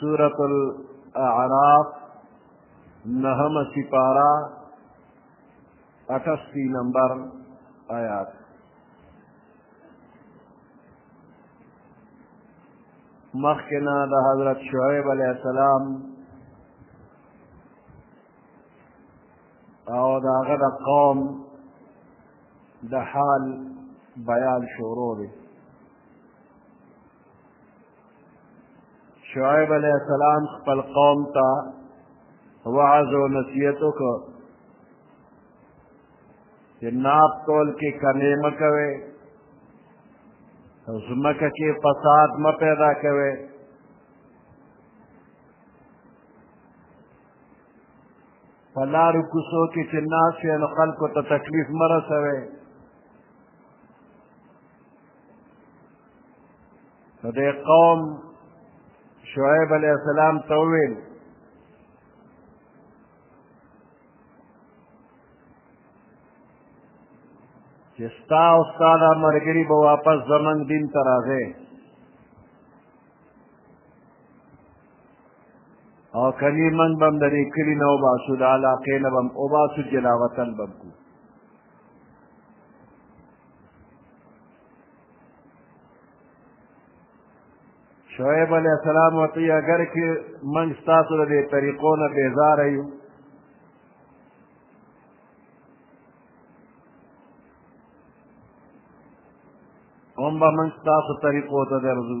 سورة الاعراف نهم سپارا اٹھسی نمبر آیات مخکنا د حضرت شعیب علیہ السلام او د هغه د قوم د حال بیان شروع دی شعیب علیہ السلام خپل قوم ته وعظ او نصیحت وکړ چې ناپ تول کې کمی مه کوئ ځمکه کې فساد مه پیدا کوئ په لارو کوڅو کې چې ناست یې نو خلکو ته تکلیف مه رسوئ نو د قوم شعیب علیه السلام ته وویل چې ستا او ستا دا ملګري به واپس زمونږ دین ته راځې او کلی من بم د دې کلي نه وباسو د علاقې نه بم وباسو جلاوطن بم کو شعیب علیہ السلام ورته اگر کې موږ ستاسو د دې طریقو نه بیزاره یو هم به موږ ستاسو طریقو ته درځو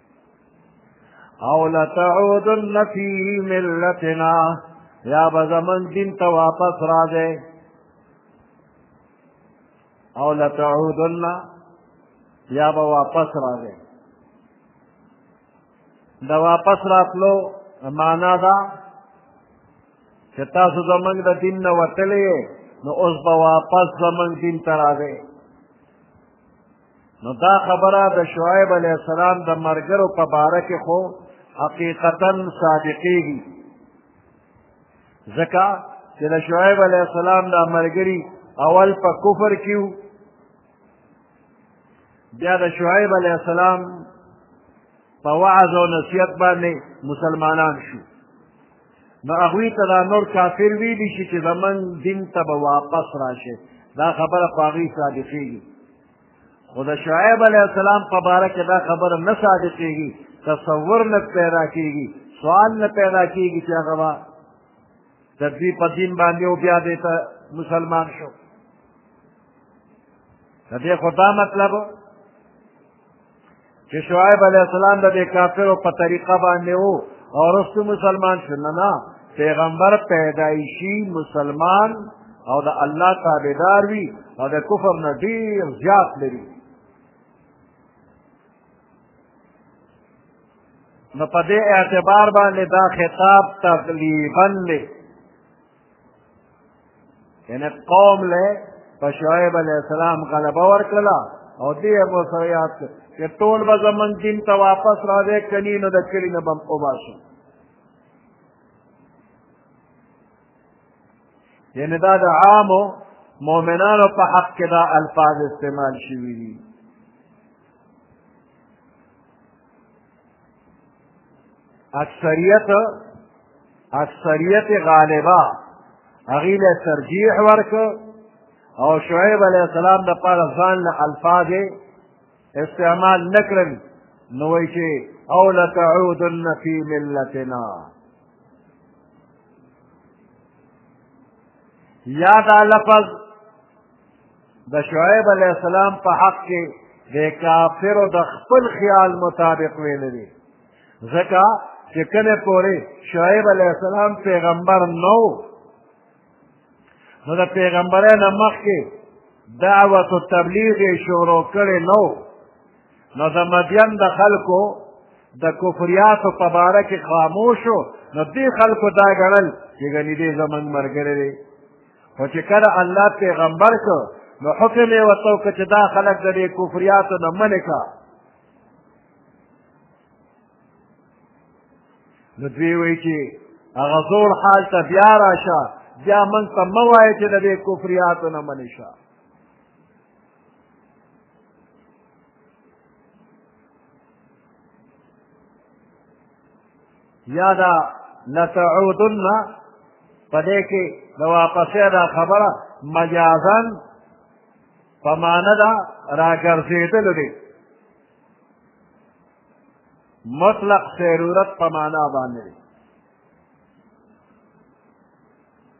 او لتعودن فی ملتنا یا به زمون دین ته واپس راځئ او لتعودن یا به واپس راځئ د واپس راتلو معنا دا چې تاسو زمونږ د دین نه وتلی نو اوس به واپس زمونږ دین ته راځئ نو دا خبره د شعیب علیه السلام د مرګرو په باره کې خو حقیقتا صادقېږي ځکه چې د شعیب علیه السلام دا ملګري اول په کفر کې بیا د شعیب علیه السلام په وعظ او نصیحت باندې مسلمانان شو نو هغوی ته دا نور کافر ویلی شي چې زمونږ دین ته به واپس راشي دا خبره په هغوی صادقېږي خو د شعیب علیه السلام په باره کې دا خبره نه صادقېږي تصور نه پیدا کېږي سوال نه پیدا کېږي چې هغه به د دوی په دین باندې او بیا دې ته مسلمان شو د دې خو دا مطلب چې شعیب علیه السلام د دې کافرو په طریقه باندې و او وروسته مسلمان شو نه نه پیغمبر پیدایشي مسلمان او د الله تابعدار وي او د کفر نه ډېر زیات لري نو په دې اعتبار باندې دا خطاب تقریبا دی یعنی قوم له په شعیب علیه السلام غلبه ورکړله او دې یې مو سره یاد کړ چې ټول به زمونږ دین ته واپس راځې که نی نو د کلي نه به هم وباسو یعنی دا د عامو مؤمنانو په حق کې دا الفاظ استعمال شوي دي اکثریت اکثریت غالبا هغوی له ترجیح ورکړ او شعیب علیه السلام دپاره ځان له الفاظ استعمال نه کړل نو وایي چې او لتعودن فی ملتنا یا دا لفظ د شعیب علیه السلام په حق کې د کافرو د خپل خیال مطابق ویل دي ځکه چې کله پورې شعیب علیه السلام پیغمبر نو نو د پیغمبره نه مخکې دعوت و تبلیغ یې شروع کړی نو نو د مدین د خلکو د کفریاتو په باره کې خاموش نو دې خلکو دا ګڼل چې ګنې دې زمونږ ملګری دی خو چې کله الله پیغمبر کړ نو حکم یې ورته وکړ چې دا خلک د دې کفریاتو نه منې کړه نو دوی وایي چې هغه زوړ حال ته بیا راشه بیا موږ ته مه وایې چې د دې کفریاتو نه منې شه یا دا لتعودن په دې کې د واپسې دا خبره مجازا په معنی ده راګرځېدلو دی مطلق ضرورت په معنا باندې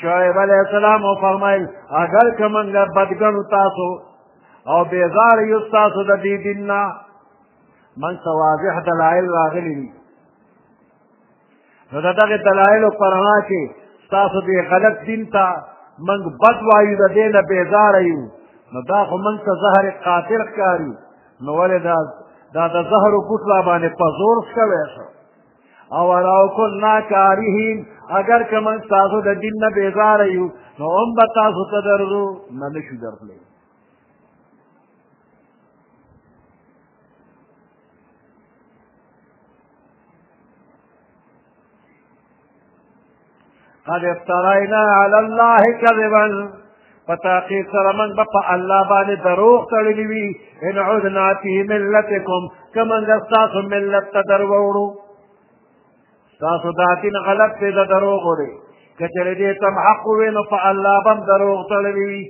شعیب علیه السلام وفرمایل اگر که موږ بدګنو تاسو او بیزار یو تاسو د دې دین نه من څه واضح دلایل راغلي دي نو د دغې دلایلو په رڼا کې ستاسو دې غلط دین ته موږ بد وایو د دې نه بیزاره یو نو دا خو موږ ته زهر قاتل ښکاري نو ولې دا دا د زهرو بوټ را باندې په زور ښکوی شو اولو کنا کارهین اگر که من تاسو د دین نه بیزاره یو نو هم به تاسو ته درځو نه نه شو درتلی قد افترینا علی الله کذبا په تحقیق سره موږ به په الله باندې دروغ تړلي وي ان عدنا فی ملتکم که موږ ستاسو ملت ته در ووړو ستاسو دا دین غلط دی د دروغو دی که چېرې دې تم حق ووې نو په الله به هم دروغ تړلي وي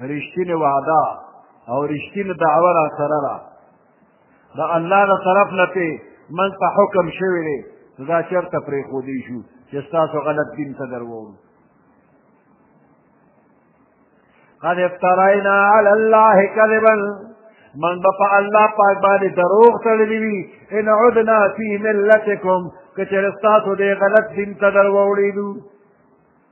رښتینې وعده او رښتینې دعوه را سره ده د الله د طرف نه پې من ته حکم شوی دی دا چېرته پرېښودی شو چې ستاسو غلط دین ته درووم قد افترینا علی الله کذبا من به په الله پاک باندې دروغ تړلی وي ان عدنا فی ملتکم که چېرې ستاسو دې غلط دین ته درووړېدو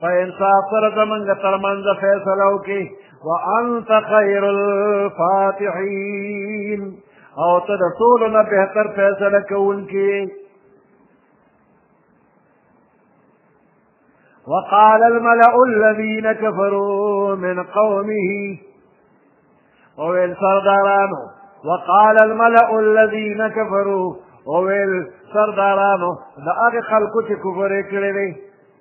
په انصاف سره زمونږ تر منځ فیصله وکړي وانت خیر الفاتحین او ته د ټولو نه بهتر فیصله کوونکی وقال الملأ الذين كفروا من قومه وویل سردارانو وقال الملأ الذين كفروا وویل سردارانو د هغه خلکو چې کفر یې کړی دی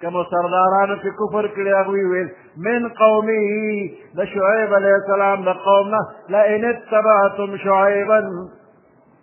کومو سردارانو چې کفر کړی هغوی ویل من قومه د شعیب علیه السلام د قوم نه لئن اتبعتم شعیبا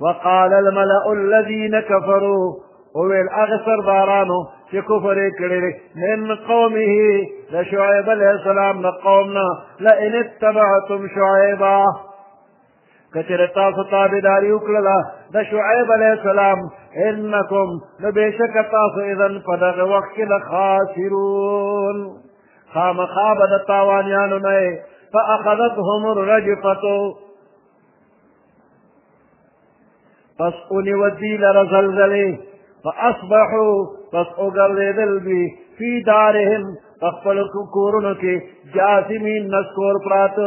وقال الملأ الذين كفروا وویل هغه سردارانو چې کفر یې کړی دی من قومه د شعیب علیه السلام نه قوم نه لئن اتبعتم شعیبا که چېرې تاسو تابعداري وکړله د شعیب علیه السلام انکم نو بېشکه تاسو اذن په دغه وخت کې لخاسرون خامخا به د تاوانیانو نه فأخذتهم الرجفة پس اونی ودی لرا زلزلی فاصبحو پس اوگردیدل بی فی دارهم اخپل کورونو کې جاسمین نسکور پرات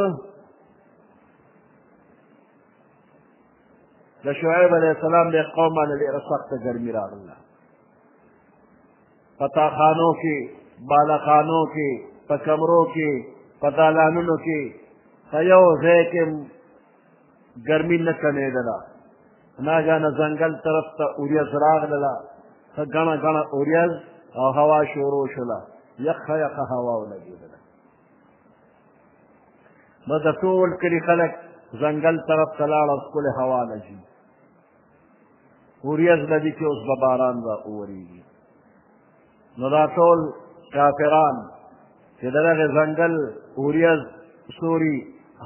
د شعیب علیہ السلام د قوم باندې ډیره سخته ګرمي راغله په تاخانو کې بالخانو کې په کمرو کې په دالانونو کې په یو ځای کې ګرمي نه کمېدله ناګانه ځنګل طرف ته اوریځ راغلله ښه ګڼه ګڼه اوریځ او هوا شروع شوله یخه یخه هوا ولګېدله نو د ټول کلي خلک ځنګل طرف ته لاړه ښکلې هوا لګي وریځ به دي چې اوس به باران به وورېږي نو دا ټول کافران چې د دغه ځنګل وریځ سوري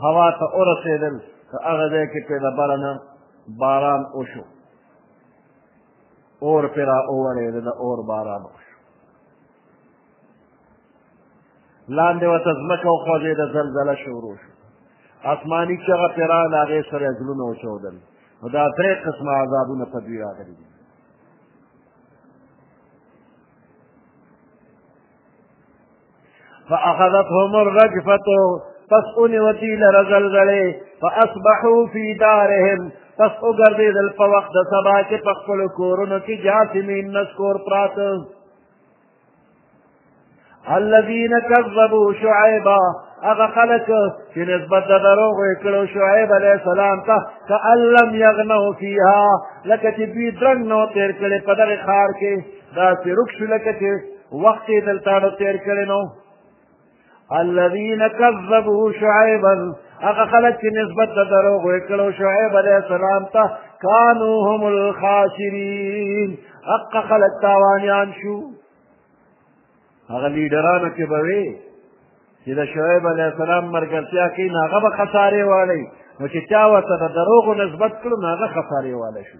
هوا ته ورسېدل په هغه ځای کې پرې د بره نه باران وشو اور پرې را وورېده د اور باران وشو لاندې ورته ځمکه وخوځېده زلزله شروع شو آسماني چغه پرې راغله هغې سره یې زړونه وچودل نو دا درې قسمه عذابونه په دوی راغلي دي فأخذتهم الرجفة پس اونې وتی لره زلزلې فأصبحوا في دارهم پس وګرځېدل په وخت د سبا کې په خپلو کورونو کې جاثمین نسکور پراته الذين كذبوا شعيبا هغه خلک چې نسبت د دروغ یې کړو شعیب علیه السلام ته کأن لم یغنو فیها لکه چې دوی درنګ نه تېر کړی په دغه ښار کې داسې روک شو لکه چې وخت یې دلته نه تېر کړی نو الذين كذبوا شعيبا هغه خلک چې نسبت د دروغ وکړو شعیب علیه السلام ته کانو هم الخاسرین حق خلک تاوانیان شو هغه لیډرانو کې به وي چې د شعیب علیه السلام مرګرتیا کوي نو هغه به خسارې والی نو چې چا ورته د دروغو نسبت کړو نو هغه خسارې والی شو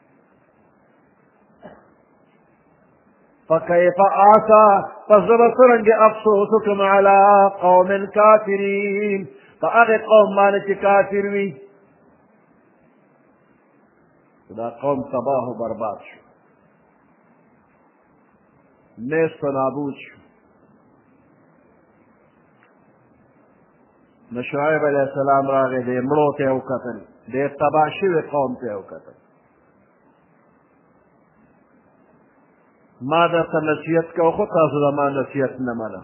فكيف آسى فزب سرنج أفسوسكم على قوم كافرين فأغي قوم مانت كافر وي دا قوم تباه برباد شو نیست و نابود شو نو شعیب علیه السلام راغی دی مړو ته یې وکتل دی تباه شوي قوم ته یې وکتل ما درته نصیحت کو خو تاسو زما نصیحت نه منه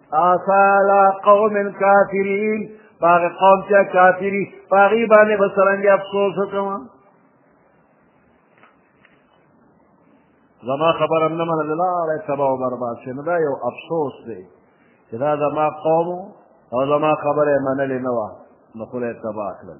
آسالا قوم کافرین باغ قوم چا کافری باغی باندې بسرنګ افسوس وکما زما خبر هم نه منل لاره تبا او برباد شي نو دا یو افسوس دی چې دا زما قوم او زما خبره منلې نه وه نو خدای تبا کړل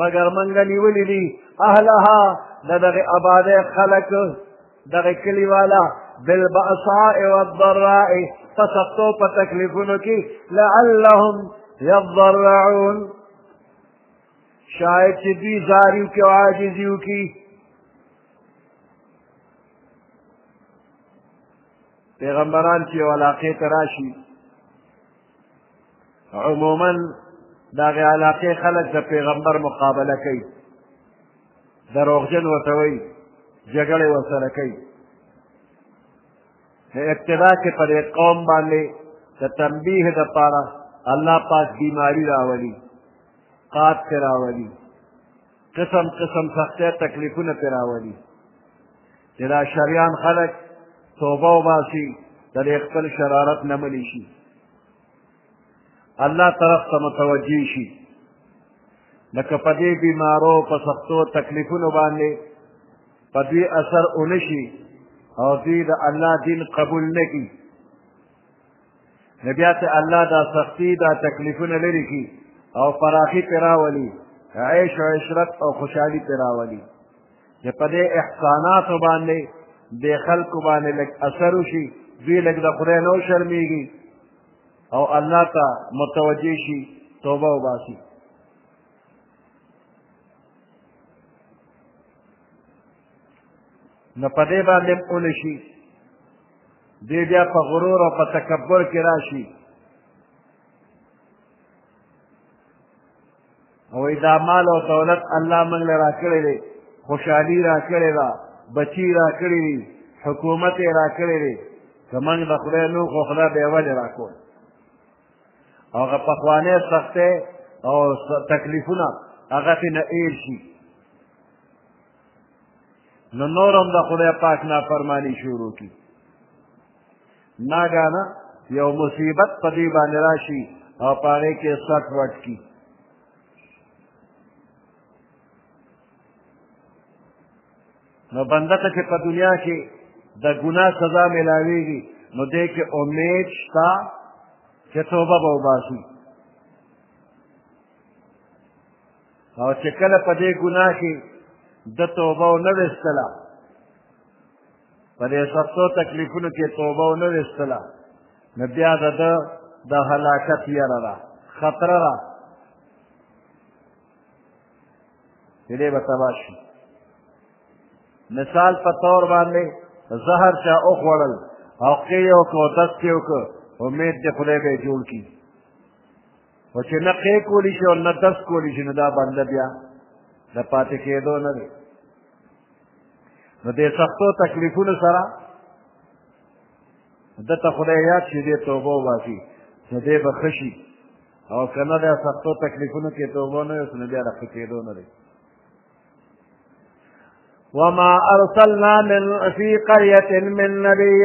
مګر منګه نیولي دي اهلها د دغې آبادۍ خلک دغې کلي والا بالبأساء والضراء په سختو په تکلیفونو کې لعلهم یضرعون شاید چې دوی زاري وکړي او عاجزي وکړي پیغمبران چې یو علاقې ته راشي عموما د هغې علاقې خلک د پیغمبر مقابله کوي دروغجن ورته وایي جګړې ورسره کوي د ابتدا کې پر قوم باندې د تنبیه دپاره الله پاک بیماری راولي قات پې راولي قسم قسم سختۍ تکلیفونه پې راولي چې دا شریان خلک توبه وباسي د دې خپل شرارت نه ملي شي الله طرف ته متوجه شي لکه په دې بیمارو په سختو تکلیفونو باندې په دوی اثر ونه شي او دوی د الله دین قبول نه کړي نو بیا ته الله دا سختی دا تکلیفونه لري کړي او فراخي پرې راولي عیش او عشرت او خوشحالي پرې راولي چې په دې احساناتو باندې دې خلکو باندې لږ اثر وشي دوی لږ د خدای نه وشرمېږي او الله ته متوجه شي توبه وباسي نو په دې باندې هم ونه شي دی بیا په غرور او په تکبر کې راشي او دا مال او دولت الله موږ له راکړی دی خوشحالي راکړې ده بچي راکړي دي حکومت یې راکړی دی که موږ د خدای نو خو خدای به یې ولې راکول او هغه پخوانۍ سختۍ او تکلیفونه هغه ترې نه ایر شي نو نور هم د خدای پاک نافرماني شروع کړي ناګانه یو مصیبت په دې باندې راشي او په هغې کې سټ وټ کي نو بنده ته چې په دنیا کې د ګناه سزا میلاویږي نو دې کې امید شته چې توبه به وباسي او چې کله په دې ګناه کې د توبه ونه ویستله په دې سختو تکلیفونو کې توبه ونه ویستله نو بیا د ده د هلاکت یره ده خطره ده چې دی به تباه شي مثال په طور باندې زهر چا وخوړل او قې یې وکړ او دست یې وکړ امید دې خدای به یې جوړ کړي خو چې نه قې کولی شي او نه دست کولی شي نو دا بنده بیا د پاتې کېدو نه دی نو دې سختو تکلیفونو سره د ته خدای یاد شي دې توبه وباسي نو دې به ښه شي او که نه د سختو تکلیفونو کې توبه نه وي نو بیا د ښه کېدو نه دی وما أرسلنا من في قرية من نبي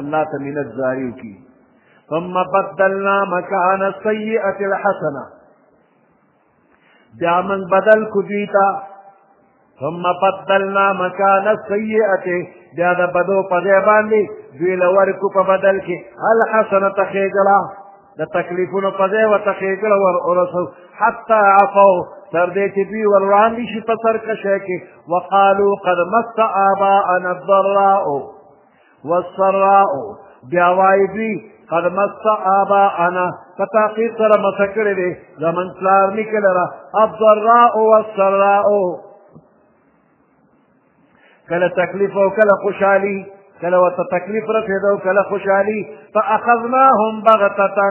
الله ته مینت جاری وکړي ثم بدلنا مکان السیئة الحسنه بیا من بدل کو دوی ته ثم بدلنا مکان السیئة بیا د بدو په ځای باندې دوی له ورکو په بدل کې الحسنه ښېګړه د تکلیفونو په ځای ورته ښېګړه ور ورسو حتی عفو تر دې چې دوی ور وړاندې شي په سرکشۍ کې وقالو قد مس آباءنا الضراء والسراء بیا وایي دوی قد مس آباءنا په تحقیق سره مسه کړې دی زمن پلار نیکه لره الضراء والسراء کله تکلیف او کله خوشحالي کله ورته تکلیف رسېده او کله خوشحالي فاخذناهم بغتة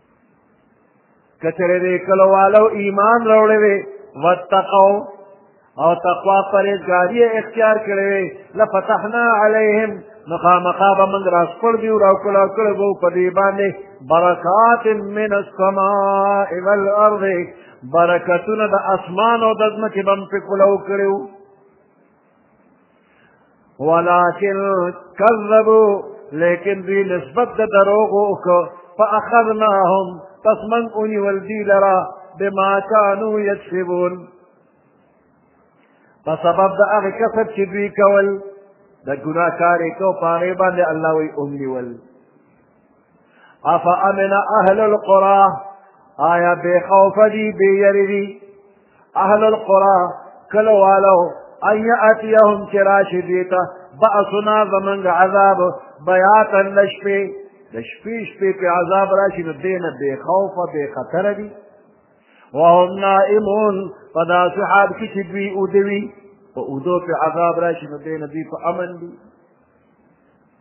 که چېرې دې کلوالو ایمان راوړی وي واتقوا او تقوا پرهېزګاري یې اختیار کړې وي لفتحنا علیهم نو خامخا به موږ راسپړ دي او راوکړه کړی به په دې باندې برکات من السماء والارض برکتونه د اسمان او د ځمکې به هم پې کولو کړي ولكن كذبوا لیکن دوی نسبت د دروغ وکړو فاخذناهم پس من ونیول دوی لرا بما كانوا يكسبون په سبب د هغه کسب چې دوی کول د ګناه کار یې کو په هغې باندې الله وایي ومنیول افا امن اهل القرى آیا بے خوف دی بے یری دی اهل القرى کلو والو ان یاتیهم چراش دیتا باسنا زمنگ عذاب بیاتا لشپی د شپې شپې په عذاب راشي نو دینه بے خوف بے خطر دی وهم نائمون په داسې حال کې چې دوی اودوي په اودو په عذاب راشي نو دینه دوی په امن دي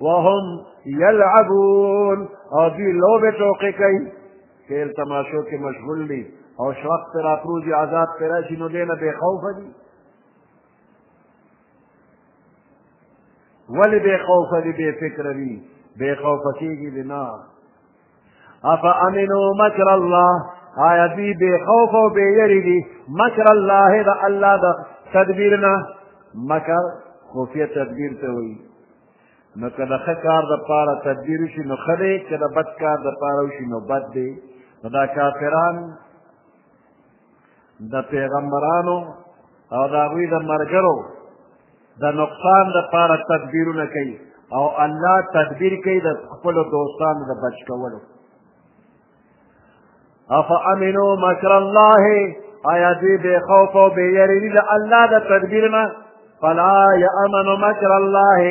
وهم یلعبون او دوی لوبې ټوقې کوي تېر تماشو کې مشغول دي او شوق پرې راپروزي عذاب پرې راشي نو دې نه بې خوفه دي ولې بې خوفه دي بې فکره دي بې خوفه کېږي دي نه افامنو مکر الله آیا دوی بې خوف او بې یری دي مکر الله د الله د تدبیر نه مکر خفیه تدبیر ته وایي نو که د ښه کار دپاره تدبیر وشي نو ښه دی که د بد کار دپاره وشي نو بد دی نو دا کافران د پیغمبرانو او د هغوی د ملګرو د نقصان لپاره تدبیرونه کوي او الله تدبیر کوي د خپلو دوستانو د بچ کولو افامنو مکر الله آیا دوی بې خوف او بې یرې دي د الله د تدبیر نه فلا یامن مکر الله